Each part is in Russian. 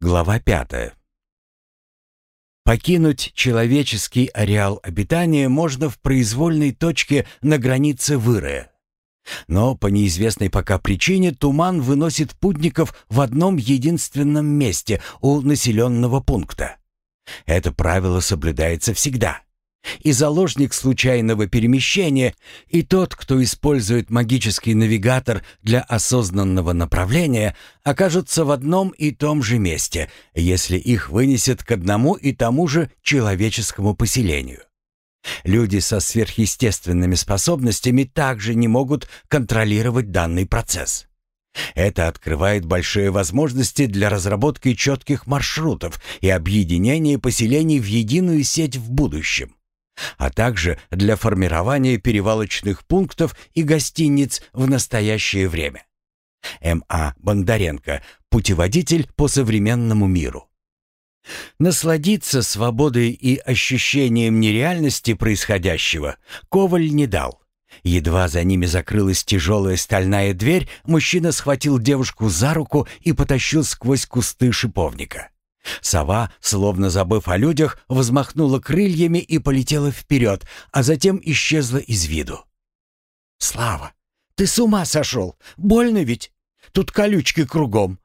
Глава пятая. Покинуть человеческий ареал обитания можно в произвольной точке на границе вырая. Но по неизвестной пока причине туман выносит путников в одном единственном месте у населенного пункта. Это правило соблюдается всегда. И заложник случайного перемещения, и тот, кто использует магический навигатор для осознанного направления, окажутся в одном и том же месте, если их вынесет к одному и тому же человеческому поселению. Люди со сверхъестественными способностями также не могут контролировать данный процесс. Это открывает большие возможности для разработки четких маршрутов и объединения поселений в единую сеть в будущем а также для формирования перевалочных пунктов и гостиниц в настоящее время. М.А. Бондаренко, путеводитель по современному миру. Насладиться свободой и ощущением нереальности происходящего Коваль не дал. Едва за ними закрылась тяжелая стальная дверь, мужчина схватил девушку за руку и потащил сквозь кусты шиповника. Сова, словно забыв о людях, взмахнула крыльями и полетела вперед, а затем исчезла из виду. «Слава, ты с ума сошел! Больно ведь? Тут колючки кругом!»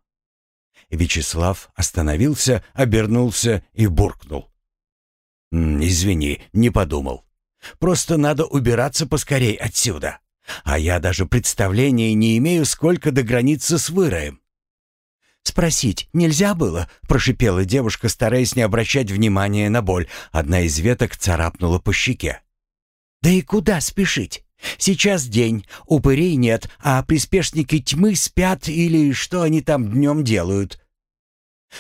Вячеслав остановился, обернулся и буркнул. «Извини, не подумал. Просто надо убираться поскорей отсюда. А я даже представления не имею, сколько до границы с Выроем. «Спросить нельзя было?» — прошипела девушка, стараясь не обращать внимания на боль. Одна из веток царапнула по щеке. «Да и куда спешить? Сейчас день, упырей нет, а приспешники тьмы спят или что они там днем делают?»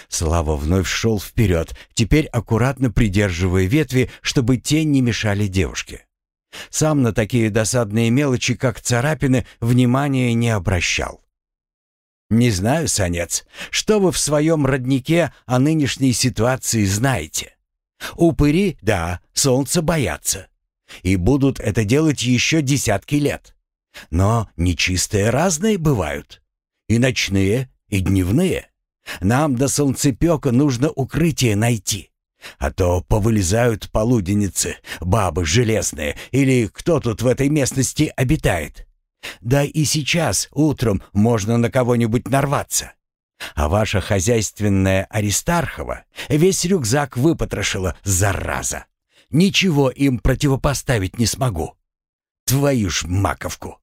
Слава вновь шел вперед, теперь аккуратно придерживая ветви, чтобы те не мешали девушке. Сам на такие досадные мелочи, как царапины, внимания не обращал. «Не знаю, Санец, что вы в своем роднике о нынешней ситуации знаете. Упыри, да, солнце боятся. И будут это делать еще десятки лет. Но нечистые разные бывают. И ночные, и дневные. Нам до солнцепека нужно укрытие найти. А то повылезают полуденницы, бабы железные, или кто тут в этой местности обитает. Да и сейчас, утром, можно на кого-нибудь нарваться. А ваша хозяйственная Аристархова весь рюкзак выпотрошила, зараза. Ничего им противопоставить не смогу. Твою ж маковку!»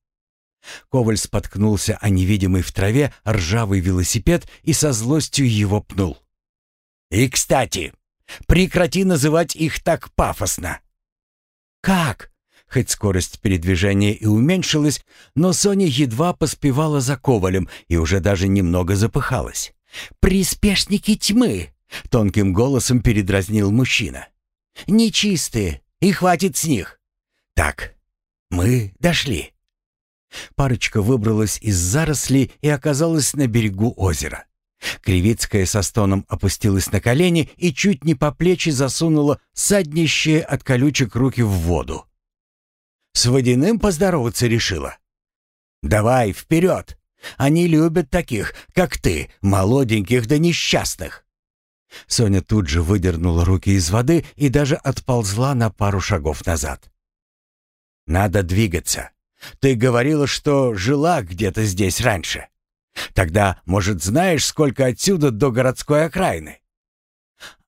Коваль споткнулся о невидимый в траве ржавый велосипед и со злостью его пнул. «И, кстати, прекрати называть их так пафосно!» «Как?» Хоть скорость передвижения и уменьшилась, но Соня едва поспевала за Ковалем и уже даже немного запыхалась. «Приспешники тьмы!» — тонким голосом передразнил мужчина. «Нечистые, и хватит с них!» «Так, мы дошли!» Парочка выбралась из зарослей и оказалась на берегу озера. Кривицкая со стоном опустилась на колени и чуть не по плечи засунула саднищие от колючек руки в воду. С водяным поздороваться решила? Давай, вперед! Они любят таких, как ты, молоденьких да несчастных. Соня тут же выдернула руки из воды и даже отползла на пару шагов назад. «Надо двигаться. Ты говорила, что жила где-то здесь раньше. Тогда, может, знаешь, сколько отсюда до городской окраины?»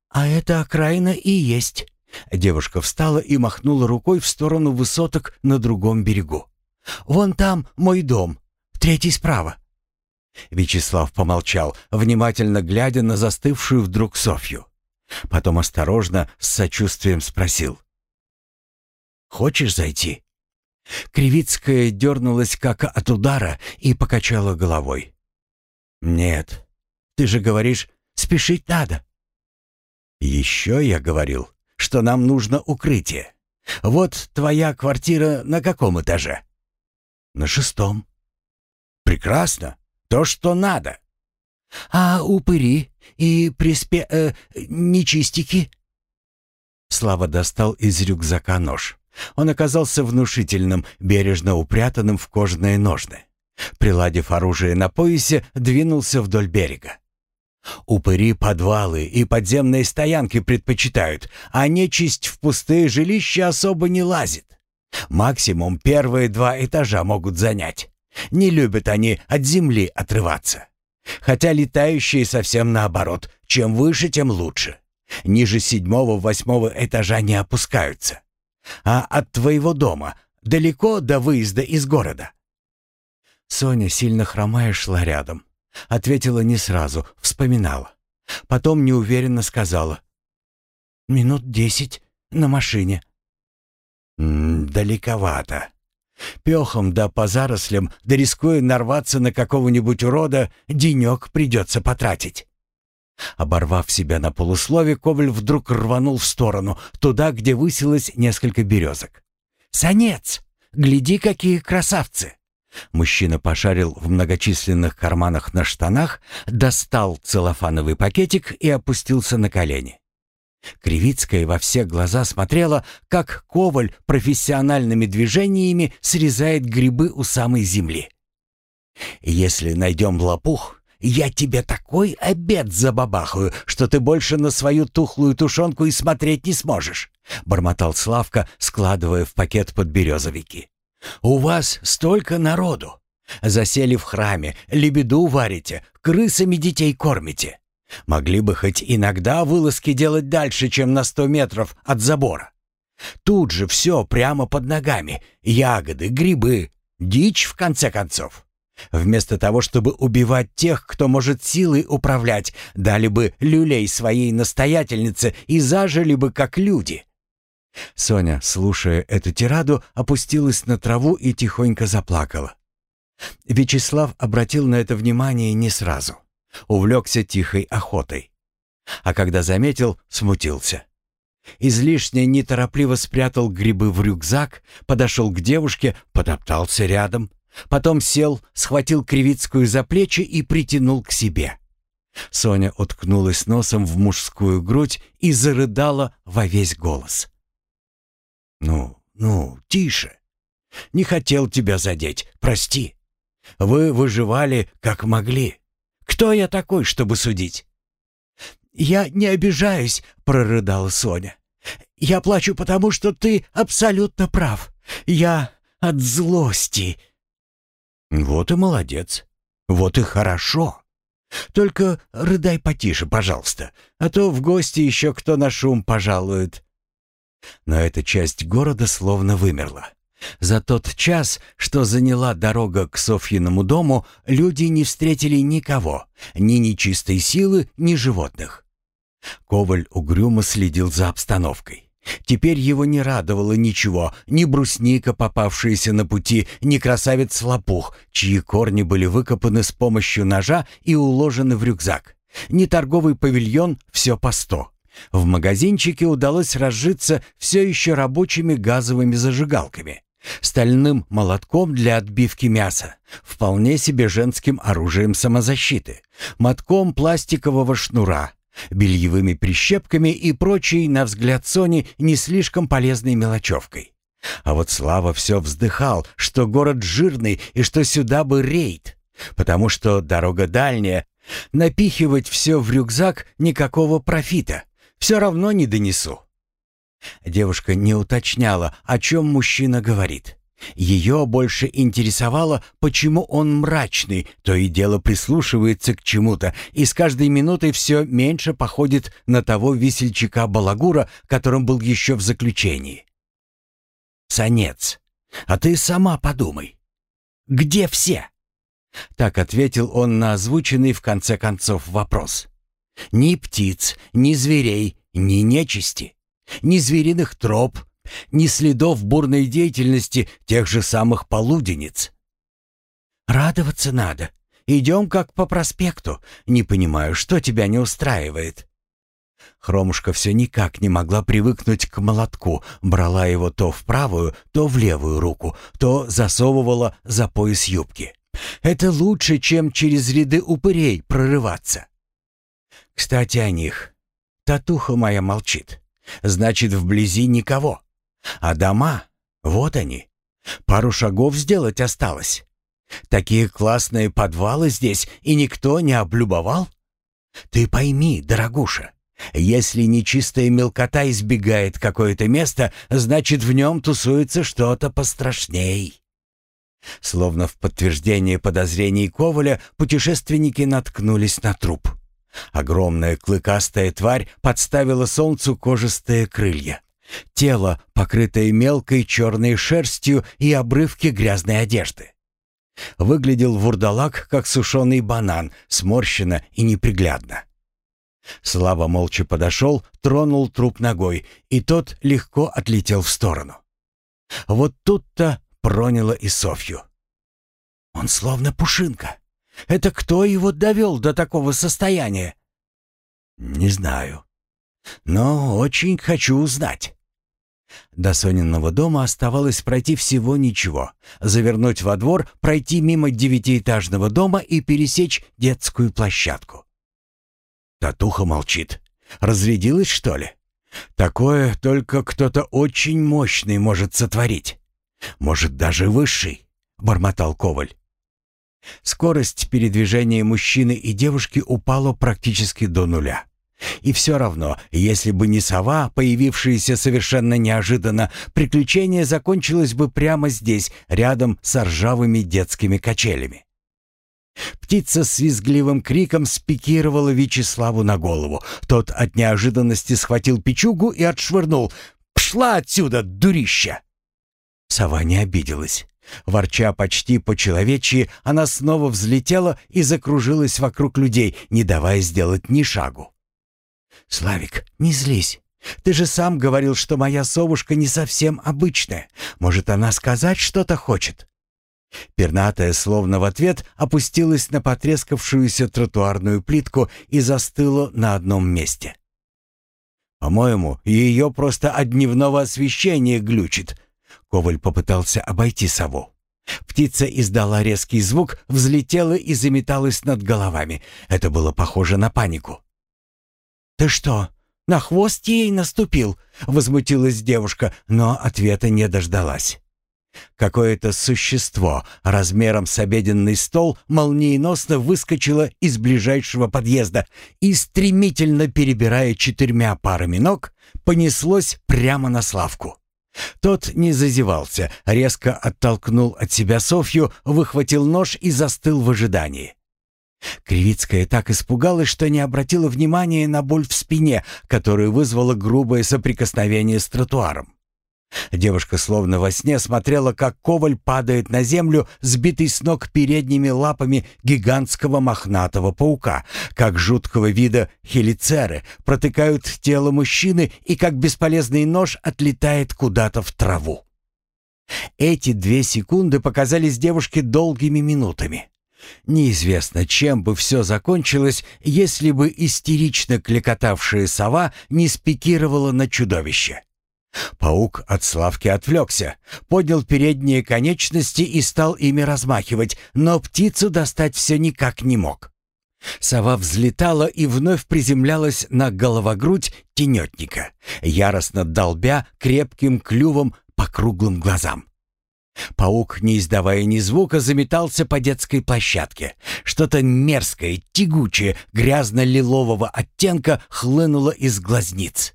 «А это окраина и есть», Девушка встала и махнула рукой в сторону высоток на другом берегу. «Вон там мой дом, третий справа». Вячеслав помолчал, внимательно глядя на застывшую вдруг Софью. Потом осторожно, с сочувствием спросил. «Хочешь зайти?» Кривицкая дернулась как от удара и покачала головой. «Нет, ты же говоришь, спешить надо». «Еще я говорил, что нам нужно укрытие. Вот твоя квартира на каком этаже? На шестом. Прекрасно. То, что надо. А упыри и приспе... Э, нечистики? Слава достал из рюкзака нож. Он оказался внушительным, бережно упрятанным в кожаные ножны. Приладив оружие на поясе, двинулся вдоль берега. Упыри подвалы и подземные стоянки предпочитают, а нечисть в пустые жилища особо не лазит. Максимум первые два этажа могут занять. Не любят они от земли отрываться. Хотя летающие совсем наоборот. Чем выше, тем лучше. Ниже седьмого-восьмого этажа не опускаются. А от твоего дома далеко до выезда из города?» Соня, сильно хромая, шла рядом. Ответила не сразу, вспоминала. Потом неуверенно сказала. «Минут десять на машине». М -м, «Далековато. Пехом да по зарослям, да рискуя нарваться на какого-нибудь урода, денек придется потратить». Оборвав себя на полуслове, Коваль вдруг рванул в сторону, туда, где высилось несколько березок. «Санец! Гляди, какие красавцы!» Мужчина пошарил в многочисленных карманах на штанах, достал целлофановый пакетик и опустился на колени. Кривицкая во все глаза смотрела, как Коваль профессиональными движениями срезает грибы у самой земли. «Если найдем лопух, я тебе такой обед забабахаю, что ты больше на свою тухлую тушенку и смотреть не сможешь», — бормотал Славка, складывая в пакет подберезовики. «У вас столько народу. Засели в храме, лебеду варите, крысами детей кормите. Могли бы хоть иногда вылазки делать дальше, чем на сто метров от забора. Тут же все прямо под ногами. Ягоды, грибы, дичь в конце концов. Вместо того, чтобы убивать тех, кто может силой управлять, дали бы люлей своей настоятельнице и зажили бы как люди. Соня, слушая эту тираду, опустилась на траву и тихонько заплакала. Вячеслав обратил на это внимание не сразу. Увлекся тихой охотой. А когда заметил, смутился. Излишне неторопливо спрятал грибы в рюкзак, подошел к девушке, потоптался рядом, потом сел, схватил Кривицкую за плечи и притянул к себе. Соня уткнулась носом в мужскую грудь и зарыдала во весь голос. «Ну, ну, тише. Не хотел тебя задеть, прости. Вы выживали, как могли. Кто я такой, чтобы судить?» «Я не обижаюсь», — прорыдала Соня. «Я плачу потому, что ты абсолютно прав. Я от злости». «Вот и молодец. Вот и хорошо. Только рыдай потише, пожалуйста, а то в гости еще кто на шум пожалует». Но эта часть города словно вымерла. За тот час, что заняла дорога к Софьиному дому, люди не встретили никого, ни нечистой силы, ни животных. Коваль угрюмо следил за обстановкой. Теперь его не радовало ничего, ни брусника, попавшаяся на пути, ни красавец-лопух, чьи корни были выкопаны с помощью ножа и уложены в рюкзак, ни торговый павильон «все по сто». В магазинчике удалось разжиться все еще рабочими газовыми зажигалками стальным молотком для отбивки мяса, вполне себе женским оружием самозащиты, мотком пластикового шнура, бельевыми прищепками и прочей, на взгляд Сони, не слишком полезной мелочевкой. А вот Слава все вздыхал, что город жирный и что сюда бы рейд, потому что дорога дальняя, напихивать все в рюкзак никакого профита, все равно не донесу. Девушка не уточняла, о чем мужчина говорит. Ее больше интересовало, почему он мрачный, то и дело прислушивается к чему-то и с каждой минутой все меньше походит на того весельчака-балагура, которым был еще в заключении. «Санец, а ты сама подумай. Где все?» Так ответил он на озвученный в конце концов вопрос. «Ни птиц, ни зверей, ни нечисти ни звериных троп, ни следов бурной деятельности тех же самых полуденниц. «Радоваться надо. Идем как по проспекту. Не понимаю, что тебя не устраивает». Хромушка все никак не могла привыкнуть к молотку, брала его то в правую, то в левую руку, то засовывала за пояс юбки. Это лучше, чем через ряды упырей прорываться. Кстати, о них. Татуха моя молчит. Значит, вблизи никого. А дома, вот они. Пару шагов сделать осталось. Такие классные подвалы здесь, и никто не облюбовал? Ты пойми, дорогуша, если нечистая мелкота избегает какое-то место, значит, в нем тусуется что-то пострашней. Словно в подтверждение подозрений Коваля, путешественники наткнулись на труп. Огромная клыкастая тварь подставила солнцу кожистые крылья. Тело, покрытое мелкой черной шерстью и обрывки грязной одежды. Выглядел вурдалак, как сушеный банан, сморщенно и неприглядно. Слава молча подошел, тронул труп ногой, и тот легко отлетел в сторону. Вот тут-то проняло и Софью. Он словно пушинка. Это кто его довел до такого состояния? Не знаю. Но очень хочу узнать. До Сониного дома оставалось пройти всего ничего. Завернуть во двор, пройти мимо девятиэтажного дома и пересечь детскую площадку. Татуха молчит. Разрядилась, что ли? Такое только кто-то очень мощный может сотворить. Может, даже высший, бормотал Коваль. Скорость передвижения мужчины и девушки упала практически до нуля. И все равно, если бы не сова, появившаяся совершенно неожиданно, приключение закончилось бы прямо здесь, рядом с ржавыми детскими качелями. Птица с визгливым криком спикировала Вячеславу на голову. Тот от неожиданности схватил печугу и отшвырнул. «Пшла отсюда, дурища!» Сова не обиделась. Ворча почти по-человечьи, она снова взлетела и закружилась вокруг людей, не давая сделать ни шагу. «Славик, не злись. Ты же сам говорил, что моя совушка не совсем обычная. Может, она сказать что-то хочет?» Пернатая, словно в ответ, опустилась на потрескавшуюся тротуарную плитку и застыла на одном месте. «По-моему, ее просто от дневного освещения глючит», Коваль попытался обойти сову. Птица издала резкий звук, взлетела и заметалась над головами. Это было похоже на панику. «Ты что, на хвост ей наступил?» — возмутилась девушка, но ответа не дождалась. Какое-то существо размером с обеденный стол молниеносно выскочило из ближайшего подъезда и, стремительно перебирая четырьмя парами ног, понеслось прямо на Славку. Тот не зазевался, резко оттолкнул от себя Софью, выхватил нож и застыл в ожидании. Кривицкая так испугалась, что не обратила внимания на боль в спине, которую вызвало грубое соприкосновение с тротуаром. Девушка словно во сне смотрела, как коваль падает на землю, сбитый с ног передними лапами гигантского мохнатого паука, как жуткого вида хелицеры протыкают тело мужчины и как бесполезный нож отлетает куда-то в траву. Эти две секунды показались девушке долгими минутами. Неизвестно, чем бы все закончилось, если бы истерично клекотавшая сова не спикировала на чудовище. Паук от Славки отвлекся, поднял передние конечности и стал ими размахивать, но птицу достать все никак не мог. Сова взлетала и вновь приземлялась на головогрудь тенетника, яростно долбя крепким клювом по круглым глазам. Паук, не издавая ни звука, заметался по детской площадке. Что-то мерзкое, тягучее, грязно-лилового оттенка хлынуло из глазниц.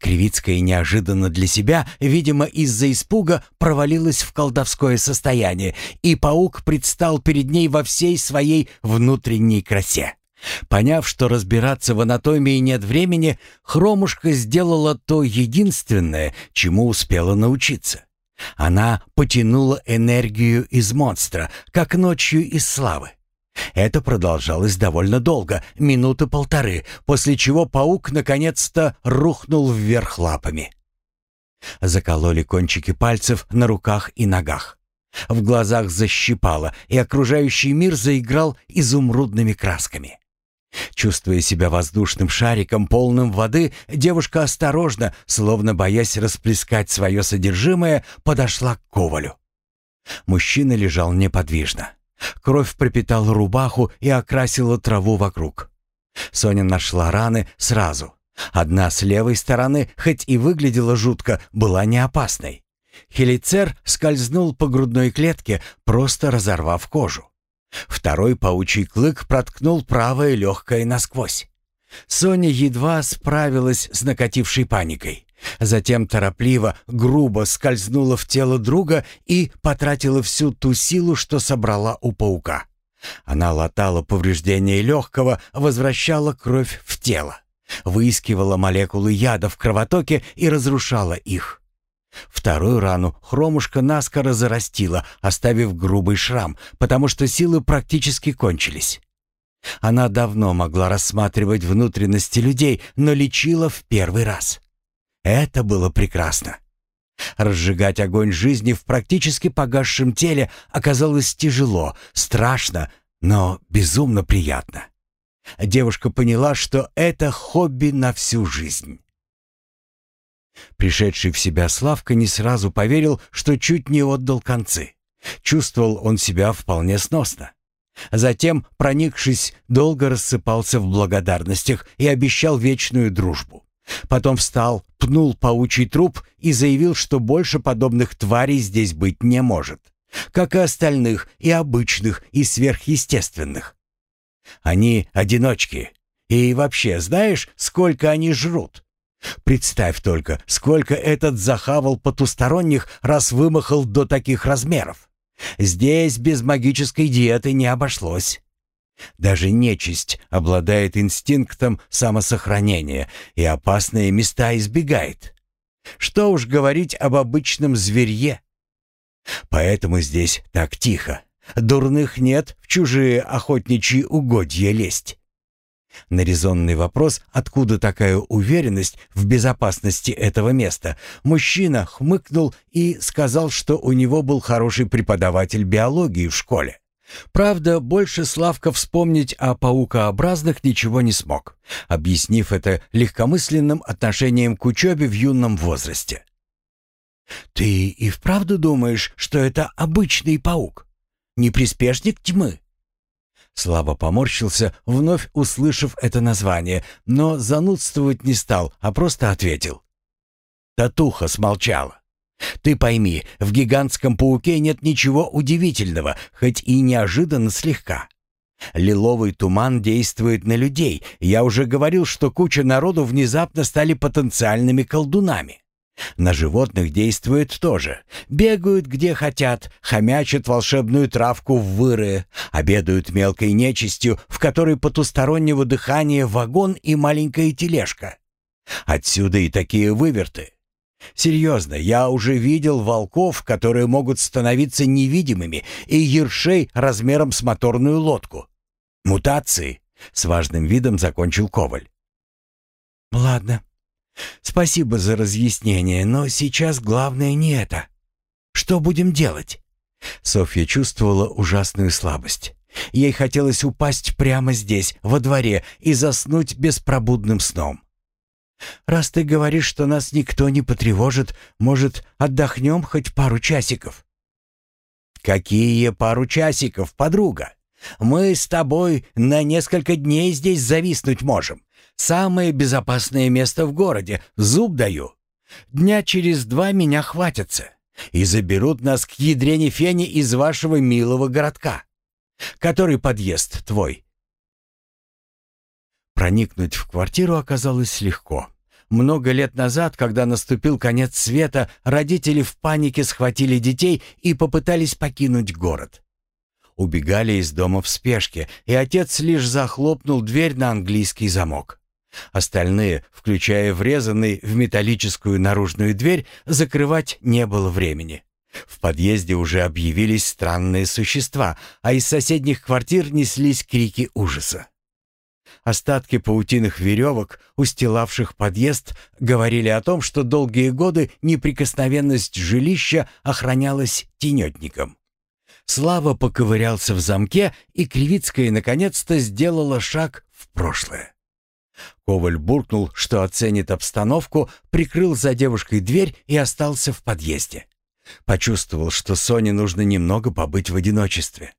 Кривицкая неожиданно для себя, видимо, из-за испуга провалилась в колдовское состояние, и паук предстал перед ней во всей своей внутренней красе. Поняв, что разбираться в анатомии нет времени, Хромушка сделала то единственное, чему успела научиться. Она потянула энергию из монстра, как ночью из славы. Это продолжалось довольно долго, минуты полторы, после чего паук наконец-то рухнул вверх лапами. Закололи кончики пальцев на руках и ногах. В глазах защипало, и окружающий мир заиграл изумрудными красками. Чувствуя себя воздушным шариком, полным воды, девушка осторожно, словно боясь расплескать свое содержимое, подошла к Ковалю. Мужчина лежал неподвижно. Кровь пропитала рубаху и окрасила траву вокруг. Соня нашла раны сразу. Одна с левой стороны, хоть и выглядела жутко, была не опасной. Хелицер скользнул по грудной клетке, просто разорвав кожу. Второй паучий клык проткнул правое легкое насквозь. Соня едва справилась с накатившей паникой. Затем торопливо, грубо скользнула в тело друга и потратила всю ту силу, что собрала у паука. Она латала повреждения легкого, возвращала кровь в тело, выискивала молекулы яда в кровотоке и разрушала их. Вторую рану хромушка наскоро зарастила, оставив грубый шрам, потому что силы практически кончились. Она давно могла рассматривать внутренности людей, но лечила в первый раз. Это было прекрасно. Разжигать огонь жизни в практически погасшем теле оказалось тяжело, страшно, но безумно приятно. Девушка поняла, что это хобби на всю жизнь. Пришедший в себя Славка не сразу поверил, что чуть не отдал концы. Чувствовал он себя вполне сносно. Затем, проникшись, долго рассыпался в благодарностях и обещал вечную дружбу. Потом встал, пнул паучий труп и заявил, что больше подобных тварей здесь быть не может. Как и остальных, и обычных, и сверхъестественных. Они одиночки. И вообще, знаешь, сколько они жрут? Представь только, сколько этот захавал потусторонних, раз вымахал до таких размеров. Здесь без магической диеты не обошлось. Даже нечисть обладает инстинктом самосохранения и опасные места избегает. Что уж говорить об обычном зверье. Поэтому здесь так тихо. Дурных нет в чужие охотничьи угодья лезть. На резонный вопрос, откуда такая уверенность в безопасности этого места, мужчина хмыкнул и сказал, что у него был хороший преподаватель биологии в школе. Правда, больше Славка вспомнить о паукообразных ничего не смог, объяснив это легкомысленным отношением к учебе в юном возрасте. «Ты и вправду думаешь, что это обычный паук? Не приспешник тьмы?» Слабо поморщился, вновь услышав это название, но занудствовать не стал, а просто ответил. Татуха смолчала. «Ты пойми, в гигантском пауке нет ничего удивительного, хоть и неожиданно слегка. Лиловый туман действует на людей. Я уже говорил, что куча народу внезапно стали потенциальными колдунами. На животных действует тоже. Бегают где хотят, хомячат волшебную травку в выры, обедают мелкой нечистью, в которой потустороннего дыхания вагон и маленькая тележка. Отсюда и такие выверты. Серьезно, я уже видел волков, которые могут становиться невидимыми, и ершей размером с моторную лодку. Мутации, с важным видом закончил Коваль. Ладно, Спасибо за разъяснение, но сейчас главное не это. Что будем делать? Софья чувствовала ужасную слабость. Ей хотелось упасть прямо здесь, во дворе, и заснуть беспробудным сном. «Раз ты говоришь, что нас никто не потревожит, может, отдохнем хоть пару часиков?» «Какие пару часиков, подруга? Мы с тобой на несколько дней здесь зависнуть можем. Самое безопасное место в городе, зуб даю. Дня через два меня хватятся и заберут нас к ядрене фене из вашего милого городка. Который подъезд твой?» Проникнуть в квартиру оказалось легко. Много лет назад, когда наступил конец света, родители в панике схватили детей и попытались покинуть город. Убегали из дома в спешке, и отец лишь захлопнул дверь на английский замок. Остальные, включая врезанный в металлическую наружную дверь, закрывать не было времени. В подъезде уже объявились странные существа, а из соседних квартир неслись крики ужаса. Остатки паутиных веревок, устилавших подъезд, говорили о том, что долгие годы неприкосновенность жилища охранялась тенетником. Слава поковырялся в замке, и Кривицкая наконец-то сделала шаг в прошлое. Коваль буркнул, что оценит обстановку, прикрыл за девушкой дверь и остался в подъезде. Почувствовал, что Соне нужно немного побыть в одиночестве.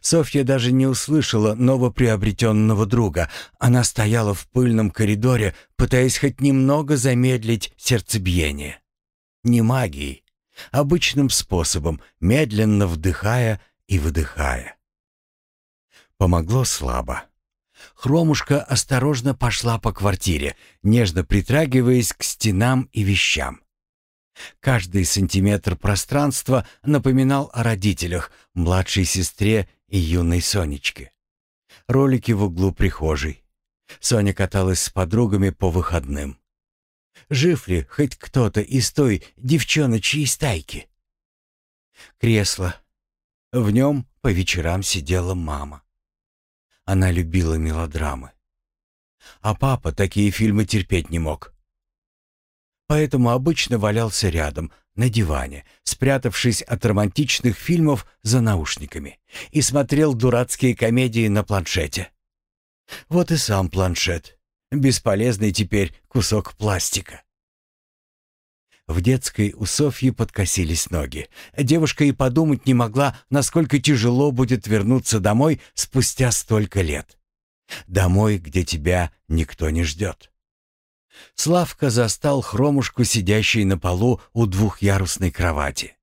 Софья даже не услышала новоприобретенного друга. Она стояла в пыльном коридоре, пытаясь хоть немного замедлить сердцебиение. Не магией, обычным способом, медленно вдыхая и выдыхая. Помогло слабо. Хромушка осторожно пошла по квартире, нежно притрагиваясь к стенам и вещам. Каждый сантиметр пространства напоминал о родителях, младшей сестре и юной Сонечке. Ролики в углу прихожей. Соня каталась с подругами по выходным. Жив ли хоть кто-то из той девчоночьей стайки? Кресло. В нем по вечерам сидела мама. Она любила мелодрамы. А папа такие фильмы терпеть не мог поэтому обычно валялся рядом, на диване, спрятавшись от романтичных фильмов за наушниками, и смотрел дурацкие комедии на планшете. Вот и сам планшет. Бесполезный теперь кусок пластика. В детской у Софьи подкосились ноги. Девушка и подумать не могла, насколько тяжело будет вернуться домой спустя столько лет. Домой, где тебя никто не ждет. Славка застал хромушку, сидящей на полу у двухъярусной кровати.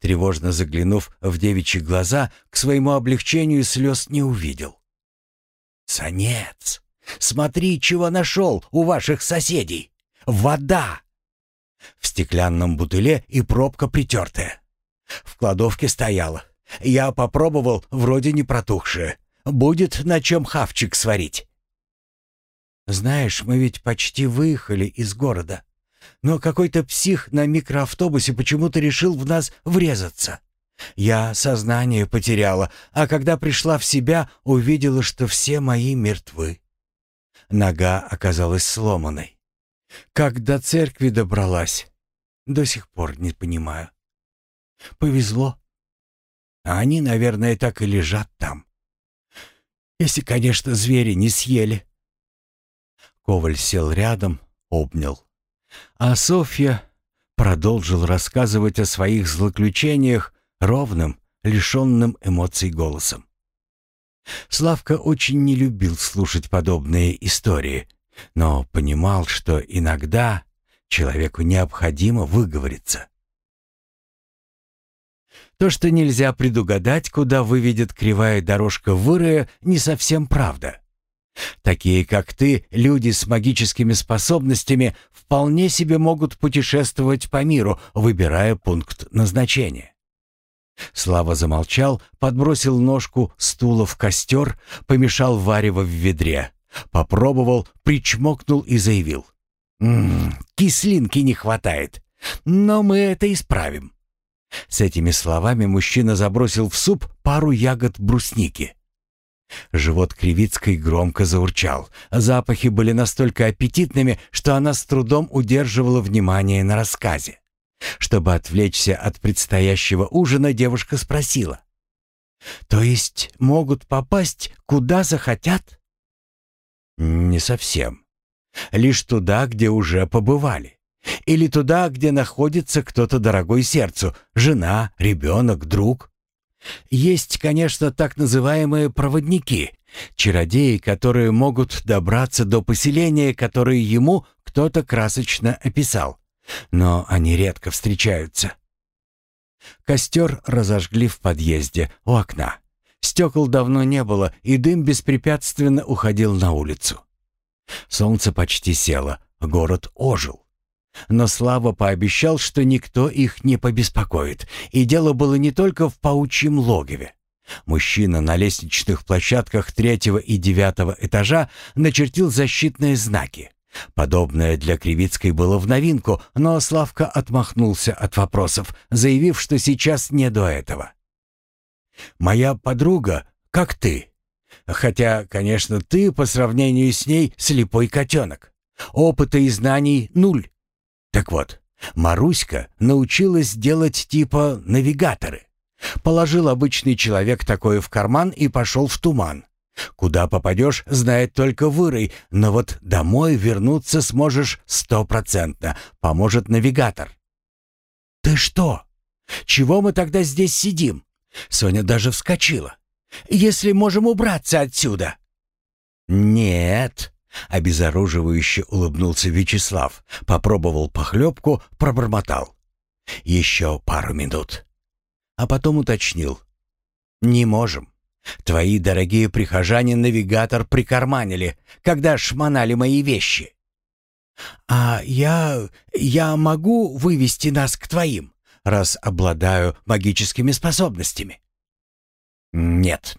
Тревожно заглянув в девичьи глаза, к своему облегчению слез не увидел. «Санец, смотри, чего нашел у ваших соседей! Вода!» В стеклянном бутыле и пробка притертая. В кладовке стояла. Я попробовал, вроде не протухшая. Будет на чем хавчик сварить. Знаешь, мы ведь почти выехали из города. Но какой-то псих на микроавтобусе почему-то решил в нас врезаться. Я сознание потеряла, а когда пришла в себя, увидела, что все мои мертвы. Нога оказалась сломанной. Как до церкви добралась, до сих пор не понимаю. Повезло. А они, наверное, так и лежат там. Если, конечно, звери не съели. Коваль сел рядом, обнял. А Софья продолжил рассказывать о своих злоключениях ровным, лишенным эмоций голосом. Славка очень не любил слушать подобные истории, но понимал, что иногда человеку необходимо выговориться. То, что нельзя предугадать, куда выведет кривая дорожка вырая, не совсем правда. Такие, как ты, люди с магическими способностями, вполне себе могут путешествовать по миру, выбирая пункт назначения. Слава замолчал, подбросил ножку стула в костер, помешал варево в ведре, попробовал, причмокнул и заявил. «М -м, «Кислинки не хватает, но мы это исправим». С этими словами мужчина забросил в суп пару ягод брусники. Живот Кривицкой громко заурчал. Запахи были настолько аппетитными, что она с трудом удерживала внимание на рассказе. Чтобы отвлечься от предстоящего ужина, девушка спросила. «То есть могут попасть куда захотят?» «Не совсем. Лишь туда, где уже побывали. Или туда, где находится кто-то дорогой сердцу, жена, ребенок, друг. Есть, конечно, так называемые проводники, чародеи, которые могут добраться до поселения, которое ему кто-то красочно описал. Но они редко встречаются. Костер разожгли в подъезде у окна. Стекол давно не было, и дым беспрепятственно уходил на улицу. Солнце почти село, город ожил. Но Слава пообещал, что никто их не побеспокоит, и дело было не только в паучьем логове. Мужчина на лестничных площадках третьего и девятого этажа начертил защитные знаки. Подобное для Кривицкой было в новинку, но Славка отмахнулся от вопросов, заявив, что сейчас не до этого. «Моя подруга, как ты. Хотя, конечно, ты по сравнению с ней слепой котенок. Опыта и знаний нуль. Так вот, Маруська научилась делать типа навигаторы. Положил обычный человек такое в карман и пошел в туман. Куда попадешь, знает только вырой, но вот домой вернуться сможешь стопроцентно, поможет навигатор. «Ты что? Чего мы тогда здесь сидим?» Соня даже вскочила. «Если можем убраться отсюда». «Нет», Обезоруживающе улыбнулся Вячеслав, попробовал похлебку, пробормотал. «Еще пару минут». А потом уточнил. «Не можем. Твои дорогие прихожане навигатор прикарманили, когда шмонали мои вещи. А я... я могу вывести нас к твоим, раз обладаю магическими способностями? Нет.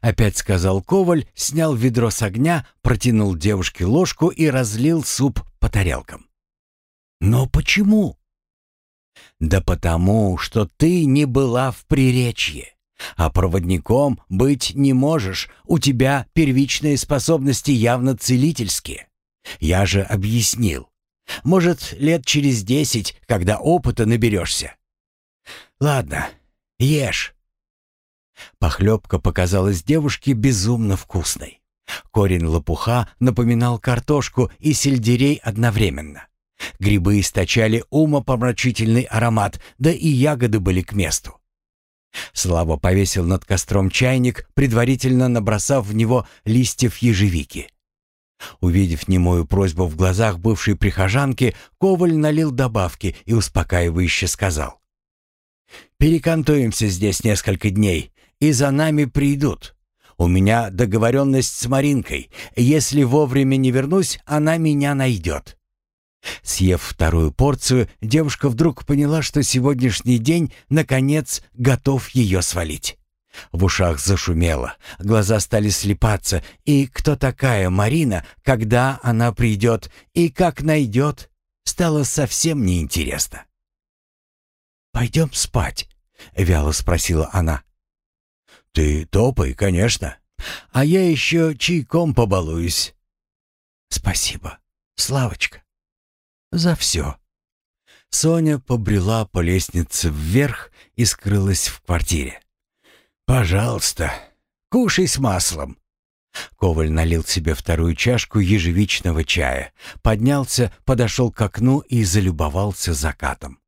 Опять сказал Коваль, снял ведро с огня, протянул девушке ложку и разлил суп по тарелкам. «Но почему?» «Да потому, что ты не была в Приречье. А проводником быть не можешь, у тебя первичные способности явно целительские. Я же объяснил. Может, лет через десять, когда опыта наберешься. Ладно, ешь. Похлебка показалась девушке безумно вкусной. Корень лопуха напоминал картошку и сельдерей одновременно. Грибы источали умопомрачительный аромат, да и ягоды были к месту. Слава повесил над костром чайник, предварительно набросав в него листьев ежевики. Увидев немую просьбу в глазах бывшей прихожанки, Коваль налил добавки и успокаивающе сказал. «Перекантуемся здесь несколько дней, и за нами придут. У меня договоренность с Маринкой. Если вовремя не вернусь, она меня найдет». Съев вторую порцию, девушка вдруг поняла, что сегодняшний день, наконец, готов ее свалить. В ушах зашумело, глаза стали слепаться, и кто такая Марина, когда она придет и как найдет, стало совсем неинтересно. «Пойдем спать», — вяло спросила она. «Ты топай, конечно, а я еще чайком побалуюсь». «Спасибо, Славочка» за все. Соня побрела по лестнице вверх и скрылась в квартире. «Пожалуйста, кушай с маслом». Коваль налил себе вторую чашку ежевичного чая, поднялся, подошел к окну и залюбовался закатом.